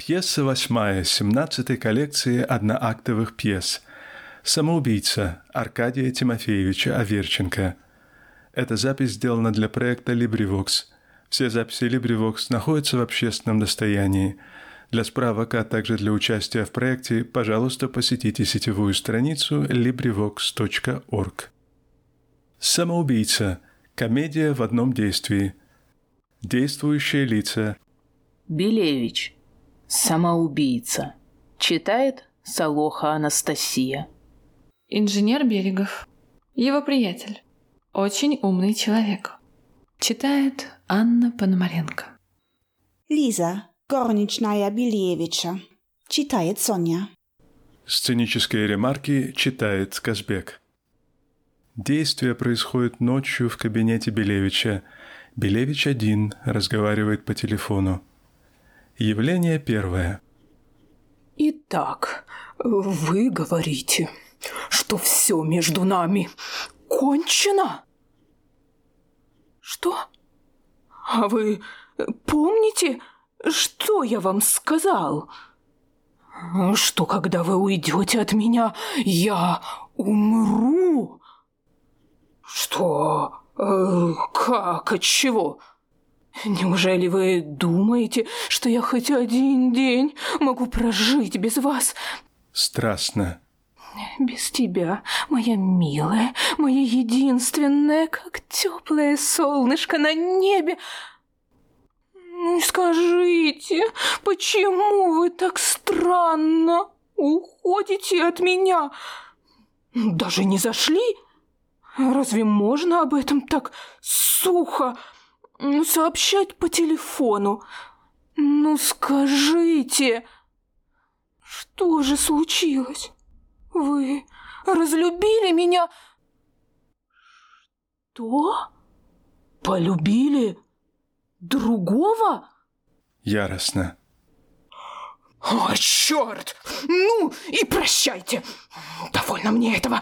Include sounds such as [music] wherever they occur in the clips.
Пьеса восьмая 17-й коллекции одноактовых пьес. «Самоубийца» Аркадия Тимофеевича Аверченко. Эта запись сделана для проекта LibriVox. Все записи LibriVox находятся в общественном достоянии. Для справок, а также для участия в проекте, пожалуйста, посетите сетевую страницу LibriVox.org. «Самоубийца» – комедия в одном действии. Действующие лица – Белевич – Самоубийца. Читает Солоха Анастасия. Инженер Берегов. Его приятель. Очень умный человек. Читает Анна Пономаренко. Лиза, горничная Белевича. Читает Соня. Сценические ремарки читает Казбек. Действие происходит ночью в кабинете Белевича. Белевич один разговаривает по телефону. Явление первое. Итак, вы говорите, что все между нами кончено? Что? А вы помните, что я вам сказал? Что когда вы уйдете от меня, я умру? Что? Э, как? От чего? Неужели вы думаете, что я хоть один день могу прожить без вас? Страстно. Без тебя, моя милая, моя единственная, как теплое солнышко на небе. Ну скажите, почему вы так странно уходите от меня? Даже не зашли? Разве можно об этом так сухо? Сообщать по телефону. Ну скажите, что же случилось? Вы разлюбили меня? Что? Полюбили другого? Яростно. О, черт! Ну и прощайте! Довольно мне этого.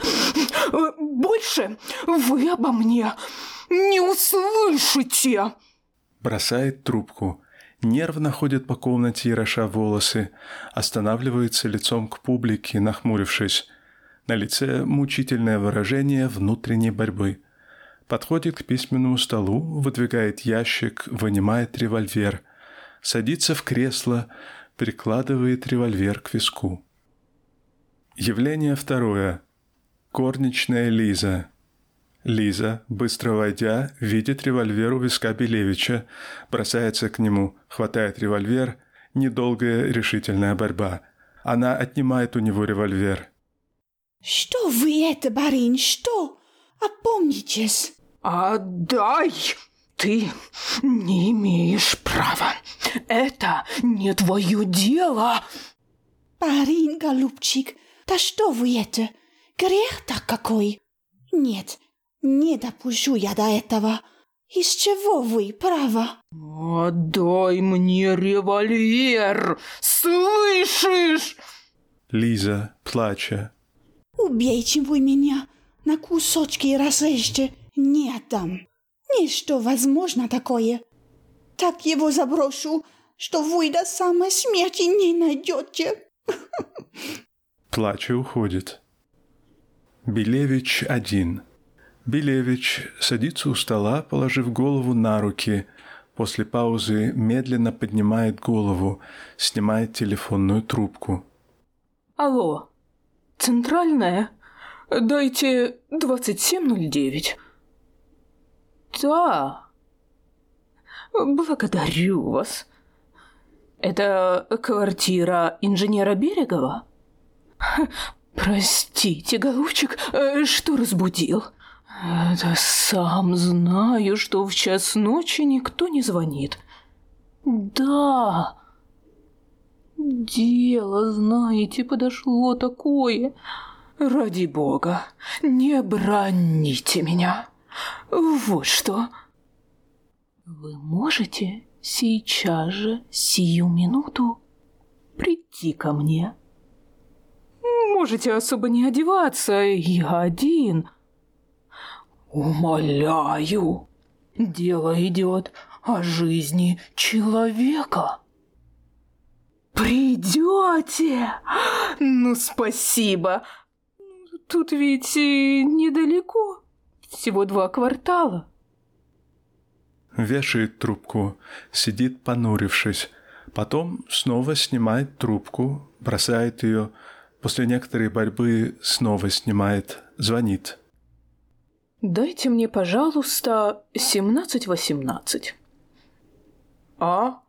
Больше вы обо мне не услышите!» Бросает трубку. Нервно ходит по комнате, роша волосы. Останавливается лицом к публике, нахмурившись. На лице мучительное выражение внутренней борьбы. Подходит к письменному столу, выдвигает ящик, вынимает револьвер. Садится в кресло, прикладывает револьвер к виску. Явление второе. Корничная Лиза. Лиза, быстро войдя, видит револьвер у виска Белевича, бросается к нему, хватает револьвер, недолгая решительная борьба. Она отнимает у него револьвер. «Что вы это, барин, что? Опомнитесь!» «Отдай! Ты не имеешь права! Это не твое дело!» «Барин, голубчик, да что вы это? Грех-то какой! Нет, не допущу я до этого. Из чего вы, право? Отдай мне револьвер, слышишь? Лиза, плача. Убейте вы меня, на кусочки разрежьте, не отдам. Ничто возможно такое. Так его заброшу, что вы до самой смерти не найдете. [laughs] Плача уходит. Белевич один. Белевич садится у стола, положив голову на руки. После паузы медленно поднимает голову, снимает телефонную трубку. Алло, центральная? Дайте 2709. Да. Благодарю вас. Это квартира инженера Берегова? Простите, голубчик, э, что разбудил? Это сам знаю, что в час ночи никто не звонит. Да. Дело, знаете, подошло такое. Ради бога, не броните меня. Вот что. Вы можете сейчас же, сию минуту, прийти ко мне? Можете особо не одеваться, я один — Умоляю, дело идет о жизни человека. При идете? Ну, спасибо. Тут ведь недалеко, всего два квартала. Вешает трубку, сидит понурившись, потом снова снимает трубку, бросает ее, после некоторой борьбы снова снимает, звонит. Дайте мне, пожалуйста, семнадцать-восемнадцать. А?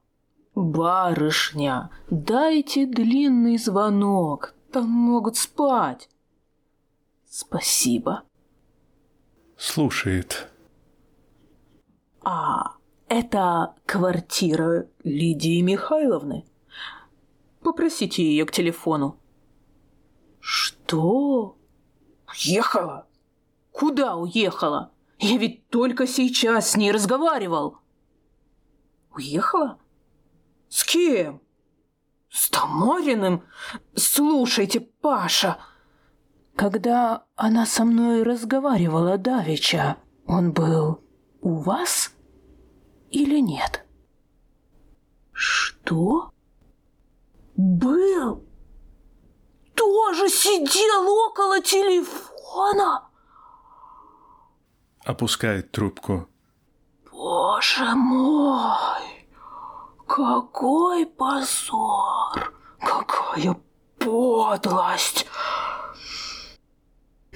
Барышня, дайте длинный звонок, там могут спать. Спасибо. Слушает. А это квартира Лидии Михайловны? Попросите ее к телефону. Что? Уехала? Куда уехала? Я ведь только сейчас с ней разговаривал. Уехала? С кем? С Тамариным? Слушайте, Паша, когда она со мной разговаривала давеча, он был у вас или нет? Что? Был? Тоже сидел около телефона? Опускает трубку. Боже мой! Какой позор! Какая подлость!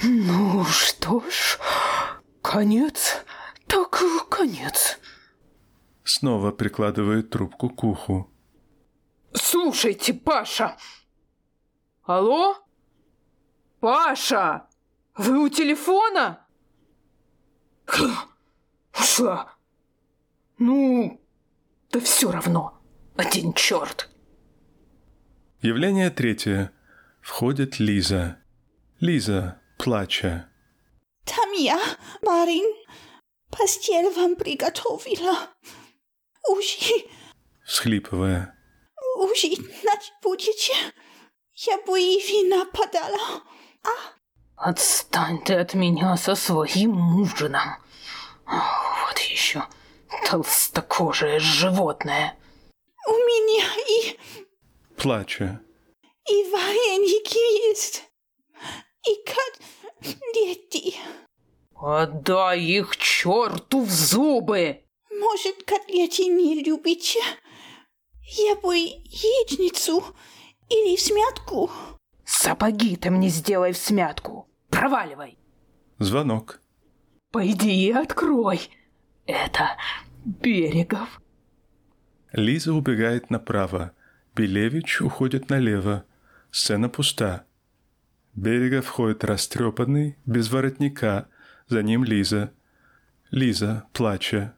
Ну что ж, конец, так конец. Снова прикладывает трубку к уху. Слушайте, Паша. Алло? Паша, вы у телефона? Ушла. Ну, да все равно. Один черт. Явление третье. Входит Лиза. Лиза, плача. Там я, барин. Постель вам приготовила. Ужи, Всхлипывая. ужинать будете? Я бы и вина подала. Отстань ты от меня со своим ужином. Вот еще толстокожее животное. У меня и, Плача. и вареники есть. И котлеты. Отдай их черту в зубы! Может, котлеты не любите? Я бы яичницу или смятку. Сапоги ты мне сделай в смятку. Проваливай. Звонок. Пойди и открой. Это Берегов. Лиза убегает направо. Белевич уходит налево. Сцена пуста. Берегов входит растрепанный, без воротника. За ним Лиза. Лиза, плача.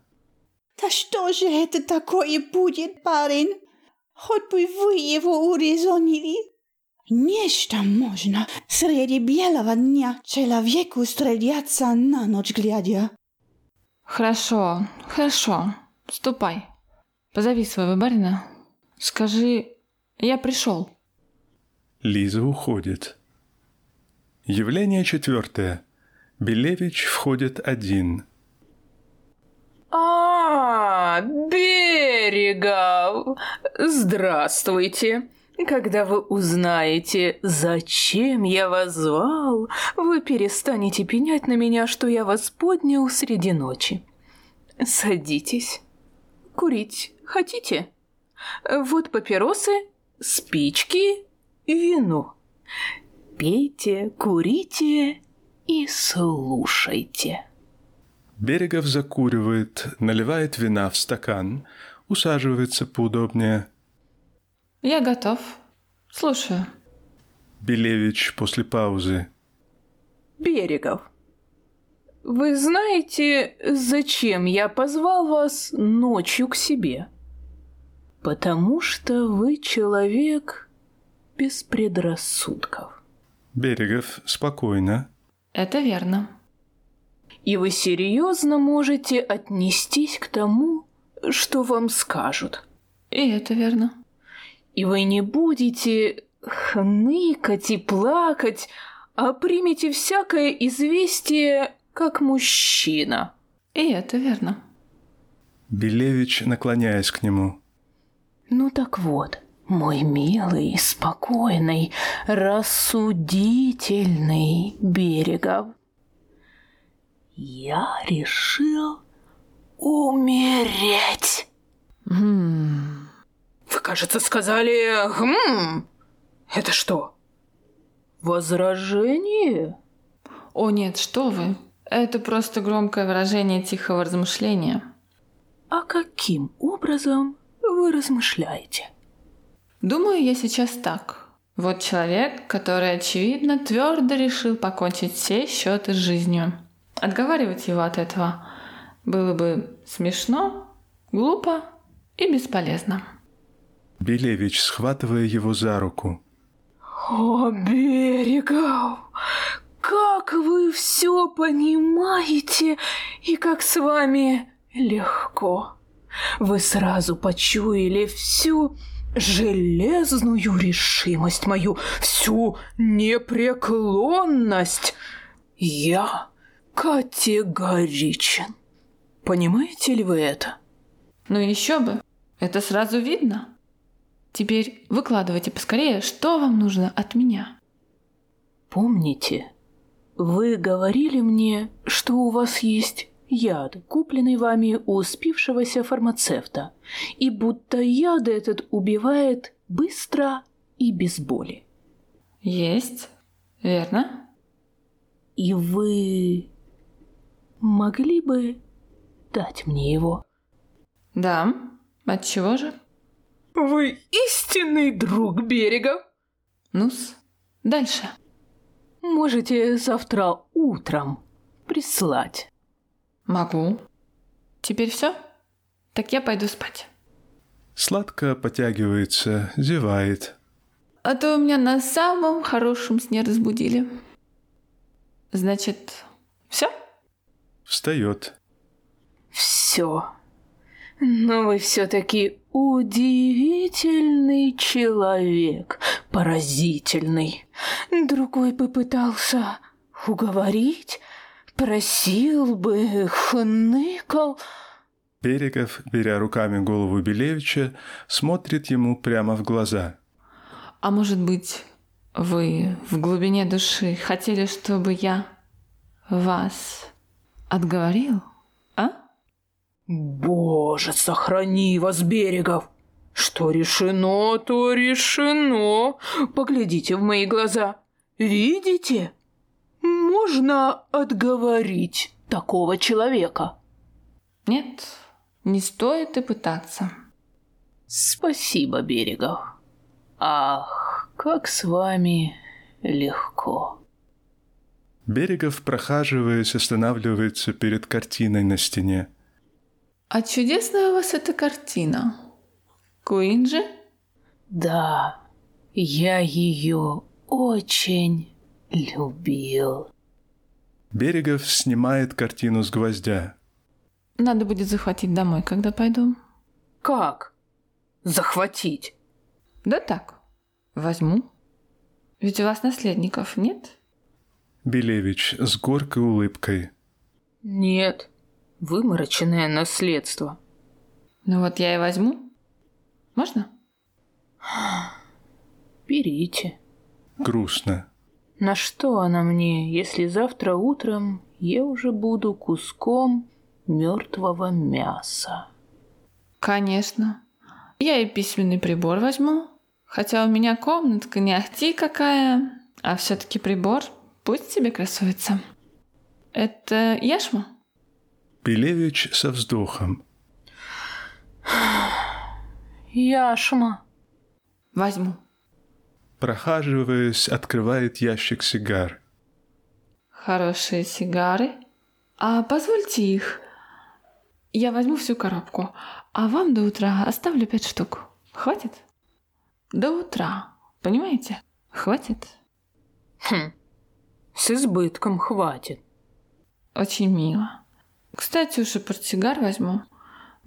Да что же это такое будет, парень? Хоть бы вы его урезонили. Нечто можно среди белого дня человеку стреляться на ночь глядя. Хорошо, хорошо. Ступай. Позови своего барина. Скажи, я пришел. Лиза уходит. Явление четвертое. Белевич входит один. А, Берегов! Здравствуйте! Когда вы узнаете, зачем я вас звал, вы перестанете пенять на меня, что я вас поднял среди ночи. Садитесь. Курить хотите? Вот папиросы, спички, вино. Пейте, курите и слушайте. Берегов закуривает, наливает вина в стакан, усаживается поудобнее. Я готов. Слушаю. Белевич после паузы. Берегов. Вы знаете, зачем я позвал вас ночью к себе? Потому что вы человек без предрассудков. Берегов спокойно. Это верно. И вы серьезно можете отнестись к тому, что вам скажут. И это верно. И вы не будете хныкать и плакать, а примете всякое известие как мужчина. И это верно. Белевич, наклоняясь к нему. Ну так вот, Мой милый, спокойный, рассудительный Берегов. Я решил умереть. М, Вы, кажется, сказали «хм». Это что? Возражение? О нет, что вы. Это просто громкое выражение тихого размышления. А каким образом вы размышляете? Думаю, я сейчас так. Вот человек, который, очевидно, твердо решил покончить все счеты с жизнью. Отговаривать его от этого было бы смешно, глупо и бесполезно. Белевич, схватывая его за руку. О, Берегов, как вы все понимаете и как с вами легко. Вы сразу почуяли всю железную решимость мою, всю непреклонность. Я категоричен. Понимаете ли вы это? Ну еще бы, это сразу видно. Теперь выкладывайте поскорее, что вам нужно от меня. Помните, вы говорили мне, что у вас есть яд, купленный вами у спившегося фармацевта, и будто яд этот убивает быстро и без боли. Есть, верно? И вы могли бы дать мне его? Да, от чего же? Вы истинный друг берега. Ну-с, дальше. Можете завтра утром прислать. Могу. Теперь все? Так я пойду спать. Сладко потягивается, зевает. А то меня на самом хорошем сне разбудили. Значит, все? Встает. Все. Но вы все-таки удивительный человек, поразительный. Другой попытался уговорить, просил бы, хныкал. Берегов, беря руками голову Белевича, смотрит ему прямо в глаза. А может быть, вы в глубине души хотели, чтобы я вас отговорил? А? Боже, сохрани вас, Берегов! Что решено, то решено. Поглядите в мои глаза. Видите? Можно отговорить такого человека. Нет, не стоит и пытаться. Спасибо, Берегов. Ах, как с вами легко. Берегов, прохаживаясь, останавливается перед картиной на стене. А чудесная у вас эта картина. Куинджи? Да, я ее очень любил. Берегов снимает картину с гвоздя. Надо будет захватить домой, когда пойду. Как? Захватить? Да так, возьму. Ведь у вас наследников нет? Белевич с горькой улыбкой. Нет, вымороченное наследство. Ну вот я и возьму. Можно? Берите. Грустно. На что она мне, если завтра утром я уже буду куском мертвого мяса? Конечно. Я и письменный прибор возьму. Хотя у меня комнатка не ахти какая, а все-таки прибор пусть себе красуется. Это яшма? Белевич со вздохом. Яшма. Возьму. Прохаживаясь, открывает ящик сигар. Хорошие сигары. А позвольте их. Я возьму всю коробку, а вам до утра оставлю пять штук. Хватит? До утра. Понимаете? Хватит? Хм, с избытком хватит. Очень мило. Кстати, уж и портсигар возьму.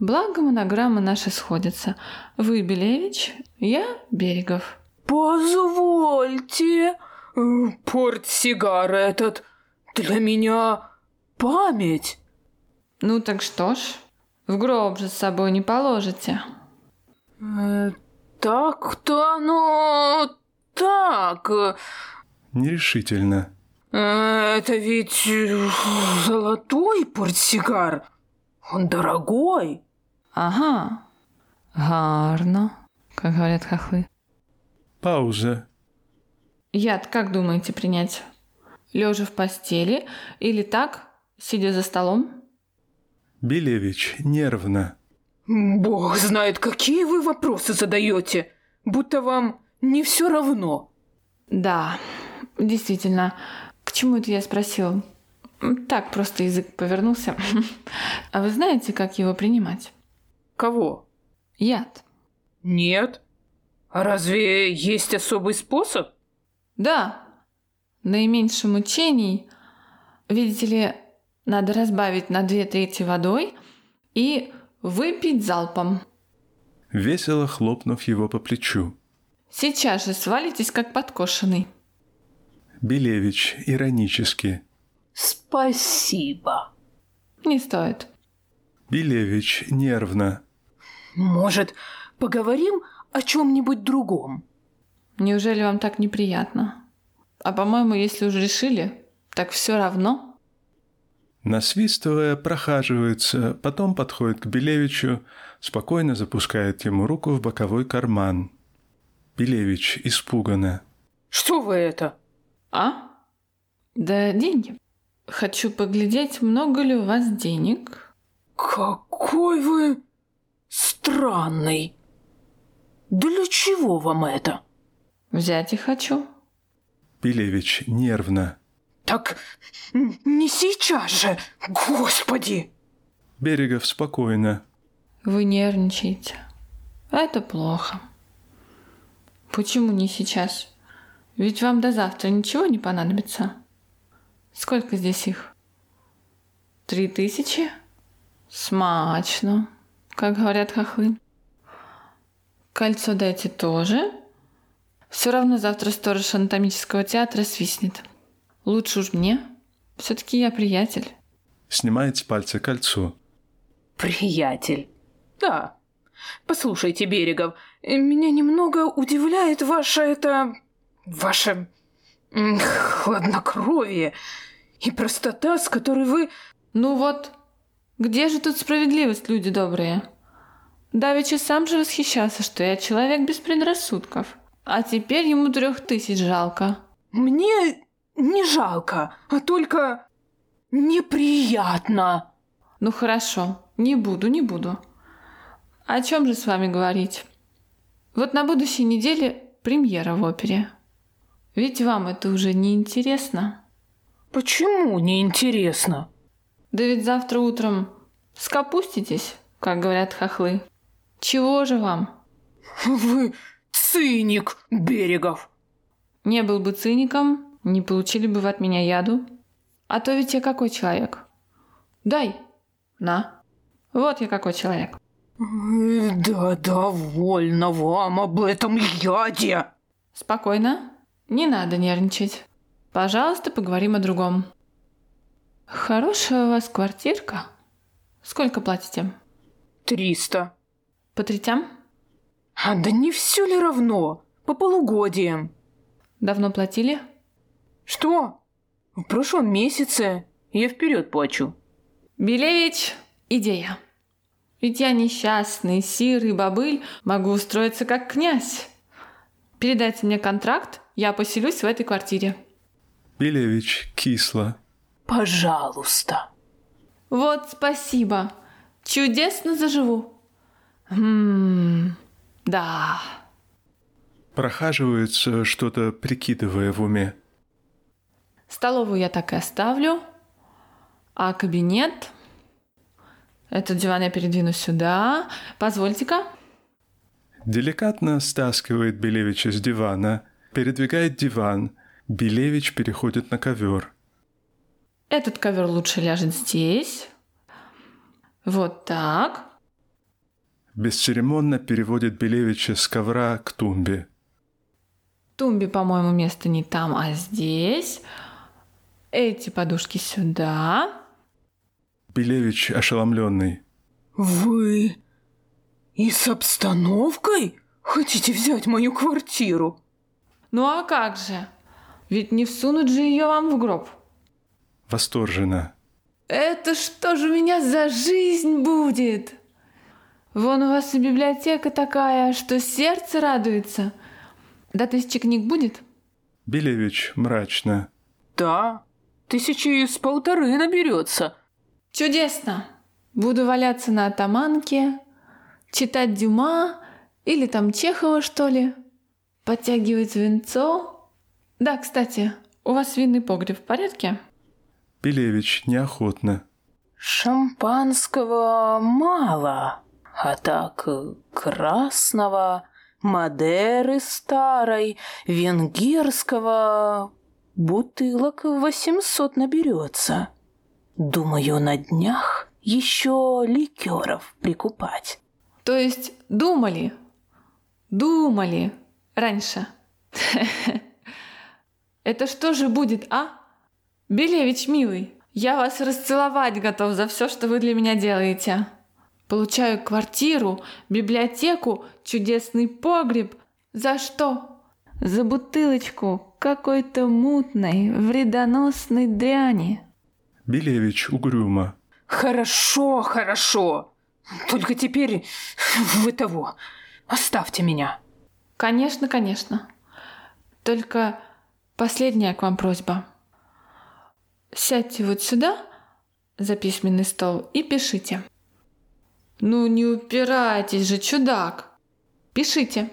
Благо монограммы наши сходятся. Вы Белевич, я Берегов. Позвольте, э, портсигар этот для меня память. Ну так что ж, в гроб же с собой не положите. Э, Так-то оно так. Нерешительно. Это ведь э, золотой портсигар. Он дорогой. Ага. Гарно, как говорят хохлы. Пауза. Яд как думаете принять? Лежа в постели или так, сидя за столом? Белевич нервно. Бог знает, какие вы вопросы задаете. Будто вам не все равно. Да, действительно. К чему это я спросил? Так, просто язык повернулся. [laughs] А вы знаете, как его принимать? Кого? Яд. Нет. А разве есть особый способ? Да. Наименьше мучений. Видите ли, надо разбавить на две трети водой и выпить залпом. Весело хлопнув его по плечу. Сейчас же свалитесь, как подкошенный. Белевич иронически. Спасибо. Не стоит. Белевич нервно. Может, поговорим о чем-нибудь другом? Неужели вам так неприятно? А по-моему, если уже решили, так все равно. Насвистывая, прохаживается, потом подходит к Белевичу, спокойно запускает ему руку в боковой карман. Белевич испуганно. Что вы это? А? Да деньги. Хочу поглядеть, много ли у вас денег. Какой вы странный. Для чего вам это? Взять и хочу. Белевич нервно. Так не сейчас же, господи! Берегов спокойно. Вы нервничаете. Это плохо. Почему не сейчас? Ведь вам до завтра ничего не понадобится. Сколько здесь их? Три тысячи? Смачно, как говорят хохлы. Кольцо дайте тоже. Все равно завтра сторож анатомического театра свистнет. Лучше уж мне. Все-таки я приятель. Снимает с пальца кольцо. Приятель. Да. Послушайте, Берегов, э, меня немного удивляет ваше это... Ваше... хладнокровие и простота, с которой вы... Ну вот, где же тут справедливость, люди добрые? Давича сам же восхищался, что я человек без предрассудков. А теперь ему трех тысяч жалко. Мне не жалко, а только неприятно. Ну хорошо, не буду, не буду. О чем же с вами говорить? Вот на будущей неделе премьера в опере. Ведь вам это уже не интересно. Почему неинтересно? Да ведь завтра утром скопуститесь, как говорят хохлы. Чего же вам? Вы циник, Берегов. Не был бы циником, не получили бы вы от меня яду. А то ведь я какой человек? Дай. На. Вот я какой человек. Да довольно вам об этом яде. Спокойно. Не надо нервничать. Пожалуйста, поговорим о другом. Хорошая у вас квартирка. Сколько платите? Триста. По третям? А да не все ли равно? По полугодиям. Давно платили? Что? В прошлом месяце я вперед плачу. Белевич, идея. Ведь я несчастный, сирый бобыль, могу устроиться как князь. Передайте мне контракт, я поселюсь в этой квартире. Белевич кисло. Пожалуйста. Вот спасибо. Чудесно заживу. Хм, да. Прохаживается, что-то прикидывая в уме. Столовую я так и оставлю. А кабинет? Этот диван я передвину сюда. Позвольте-ка. Деликатно стаскивает Белевича с дивана, передвигает диван. Белевич переходит на ковер. Этот ковер лучше ляжет здесь. Вот так. Бесцеремонно переводит Белевича с ковра к тумбе. Тумбе, по-моему, место не там, а здесь. Эти подушки сюда. Белевич ошеломленный. Вы и с обстановкой? Хотите взять мою квартиру? Ну а как же? Ведь не всунуть же ее вам в гроб. Восторженно. Это что же у меня за жизнь будет? Вон у вас и библиотека такая, что сердце радуется. Да тысячи книг будет? Белевич мрачно. Да, тысячи с полторы наберется. Чудесно. Буду валяться на атаманке, читать Дюма или там Чехова, что ли, подтягивать венцо. Да, кстати, у вас винный погреб в порядке? Белевич неохотно. Шампанского мало, а так э, красного, Мадеры старой, венгерского бутылок восемьсот наберется. Думаю, на днях еще ликеров прикупать. То есть думали, думали раньше. [laughs] Это что же будет, а? Белевич, милый, я вас расцеловать готов за все, что вы для меня делаете. Получаю квартиру, библиотеку, чудесный погреб. За что? За бутылочку какой-то мутной, вредоносной дряни. Белевич угрюмо. Хорошо, хорошо. Только теперь вы того. Оставьте меня. Конечно, конечно. Только последняя к вам просьба. Сядьте вот сюда, за письменный стол, и пишите. Ну не упирайтесь же, чудак. Пишите.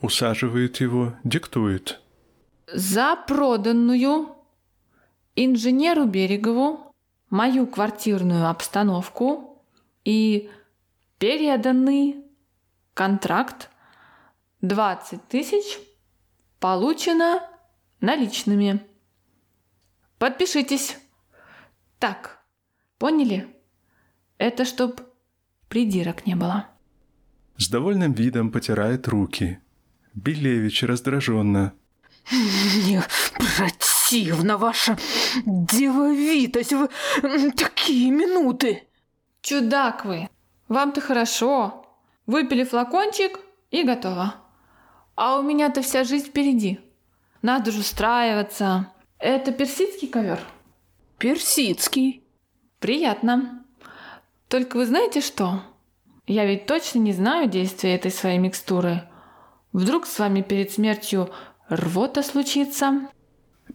Усаживает его, диктует. За проданную инженеру Берегову мою квартирную обстановку и переданный контракт 20 тысяч получено наличными. Подпишитесь. Так, поняли? Это чтоб придирок не было. С довольным видом потирает руки. Белевич раздраженно. [laughs] Мне противна ваша деловитость в такие минуты. Чудак вы. Вам-то хорошо. Выпили флакончик и готово. А у меня-то вся жизнь впереди. Надо же устраиваться. Это персидский ковер? Персидский. Приятно. Только вы знаете что? Я ведь точно не знаю действия этой своей микстуры. Вдруг с вами перед смертью рвота случится?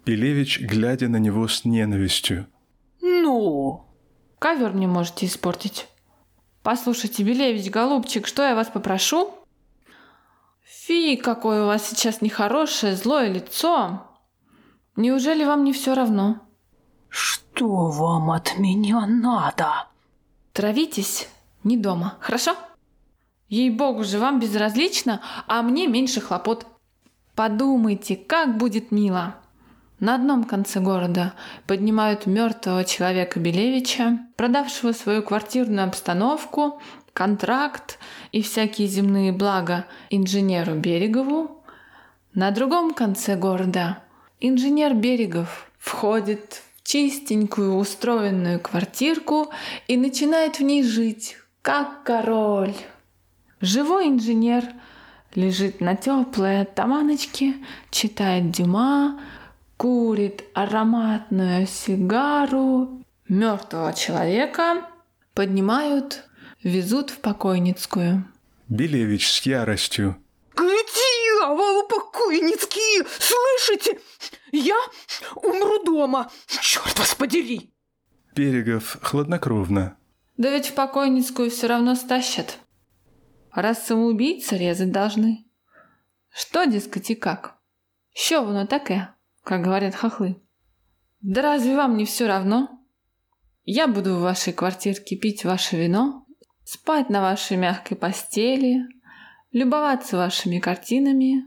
Белевич, глядя на него с ненавистью. Ну? Ковер мне можете испортить. Послушайте, Белевич, голубчик, что я вас попрошу? Фи, какое у вас сейчас нехорошее, злое лицо. Неужели вам не все равно? Что вам от меня надо? Травитесь не дома, хорошо? Ей-богу же, вам безразлично, а мне меньше хлопот. Подумайте, как будет мило. На одном конце города поднимают мертвого человека Белевича, продавшего свою квартирную обстановку, контракт и всякие земные блага инженеру Берегову. На другом конце города инженер Берегов входит чистенькую устроенную квартирку и начинает в ней жить, как король. Живой инженер лежит на теплой таманочке, читает Дюма, курит ароматную сигару. Мертвого человека поднимают, везут в покойницкую. Белевич с яростью. К дьяволу покойницкие! Слышите? Я умру дома! Черт вас подери! Берегов хладнокровно. Да ведь в покойницкую все равно стащат. Раз самоубийцы резать должны. Что, дескать, и как? Що воно таке, как говорят хохлы? Да разве вам не все равно? Я буду в вашей квартирке пить ваше вино, спать на вашей мягкой постели, любоваться вашими картинами,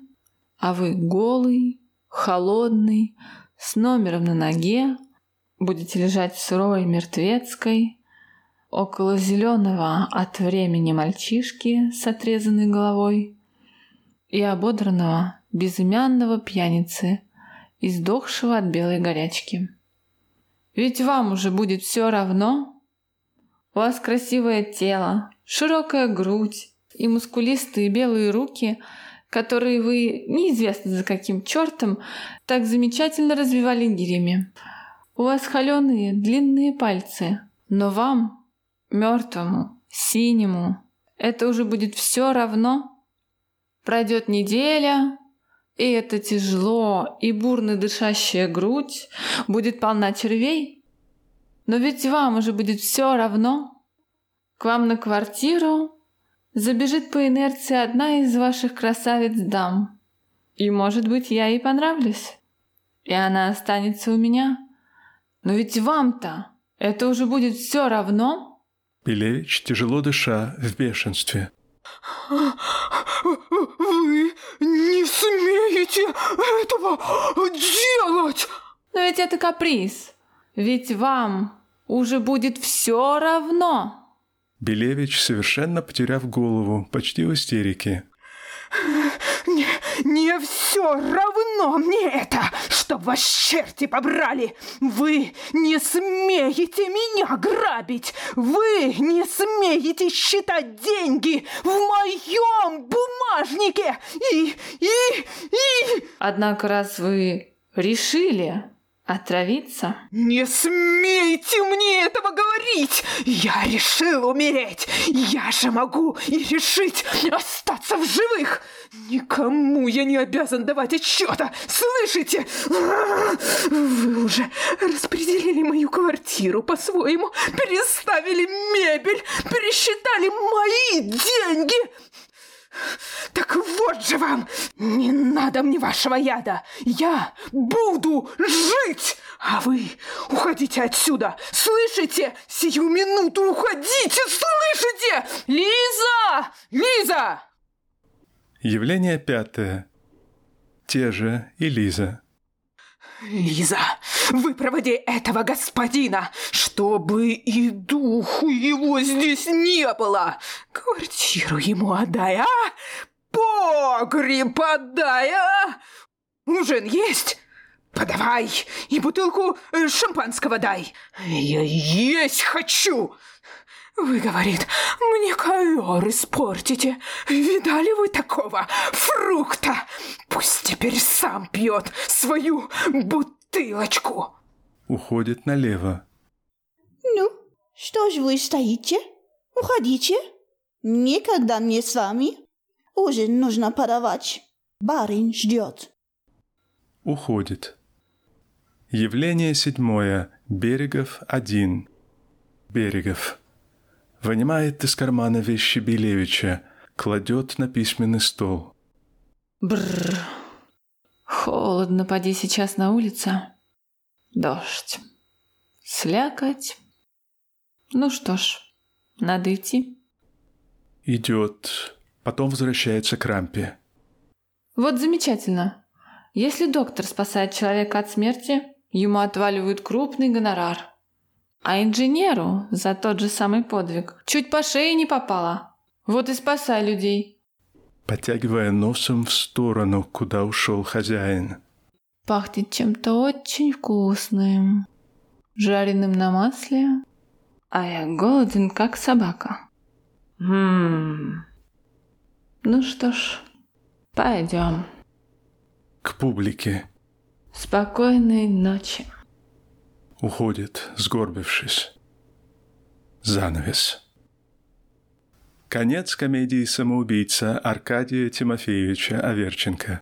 а вы голый, холодный, с номером на ноге, будете лежать в суровой мертвецкой, около зеленого от времени мальчишки с отрезанной головой и ободранного безымянного пьяницы, издохшего от белой горячки. Ведь вам уже будет все равно. У вас красивое тело, широкая грудь, и мускулистые белые руки, которые вы, неизвестно за каким чертом, так замечательно развивали гирями. У вас холеные длинные пальцы, но вам, мертвому, синему, это уже будет все равно. Пройдет неделя, и эта тяжело и бурно дышащая грудь будет полна червей. Но ведь вам уже будет все равно. К вам на квартиру забежит по инерции одна из ваших красавиц-дам. И, может быть, я ей понравлюсь. И она останется у меня. Но ведь вам-то это уже будет все равно. Белевич, тяжело дыша, в бешенстве. Вы не смеете этого делать! Но ведь это каприз. Ведь вам уже будет все равно. Белевич, совершенно потеряв голову, почти в истерике. Не, не все равно мне это, чтоб вас черти побрали. Вы не смеете меня грабить. Вы не смеете считать деньги в моем бумажнике. И, и, и... Однако раз вы решили Отравиться? Не смейте говорить! Я решил умереть! Я же могу и решить остаться в живых! Никому я не обязан давать отчета! Слышите? Вы уже распределили мою квартиру по-своему, переставили мебель, пересчитали мои деньги! Так вот же вам! Не надо мне вашего яда! Я буду жить! А вы уходите отсюда! Слышите? Сию минуту уходите! Слышите? Лиза! Лиза! Явление пятое. Те же и Лиза. Лиза, выпроводи этого господина, чтобы и духу его здесь не было. Квартиру ему отдай, а? Погреб отдай, а? Ужин есть? Подавай и бутылку шампанского дай. Я есть хочу. Вы, говорит, мне ковер испортите. Видали вы такого фрукта? Пусть теперь сам пьет свою бутылочку. Уходит налево. Ну, что ж вы стоите? Уходите. Никогда мне с вами. Ужин нужно подавать. Барин ждет. Уходит. Явление седьмое. Берегов один. Берегов. Вынимает из кармана вещи Белевича, кладет на письменный стол. Бррр. Холодно, поди сейчас на улице. Дождь. Слякоть. Ну что ж, надо идти. Идет, потом возвращается к рампе. Вот замечательно. Если доктор спасает человека от смерти, ему отваливают крупный гонорар. А инженеру за тот же самый подвиг чуть по шее не попало. Вот и спасай людей. Подтягивая носом в сторону, куда ушел хозяин. Пахнет чем-то очень вкусным. Жареным на масле. А я голоден, как собака. Ммм. Ну что ж, пойдем. К публике. Спокойной ночи. Уходит, сгорбившись. Занавес. Конец комедии «Самоубийца» Аркадия Тимофеевича Аверченко.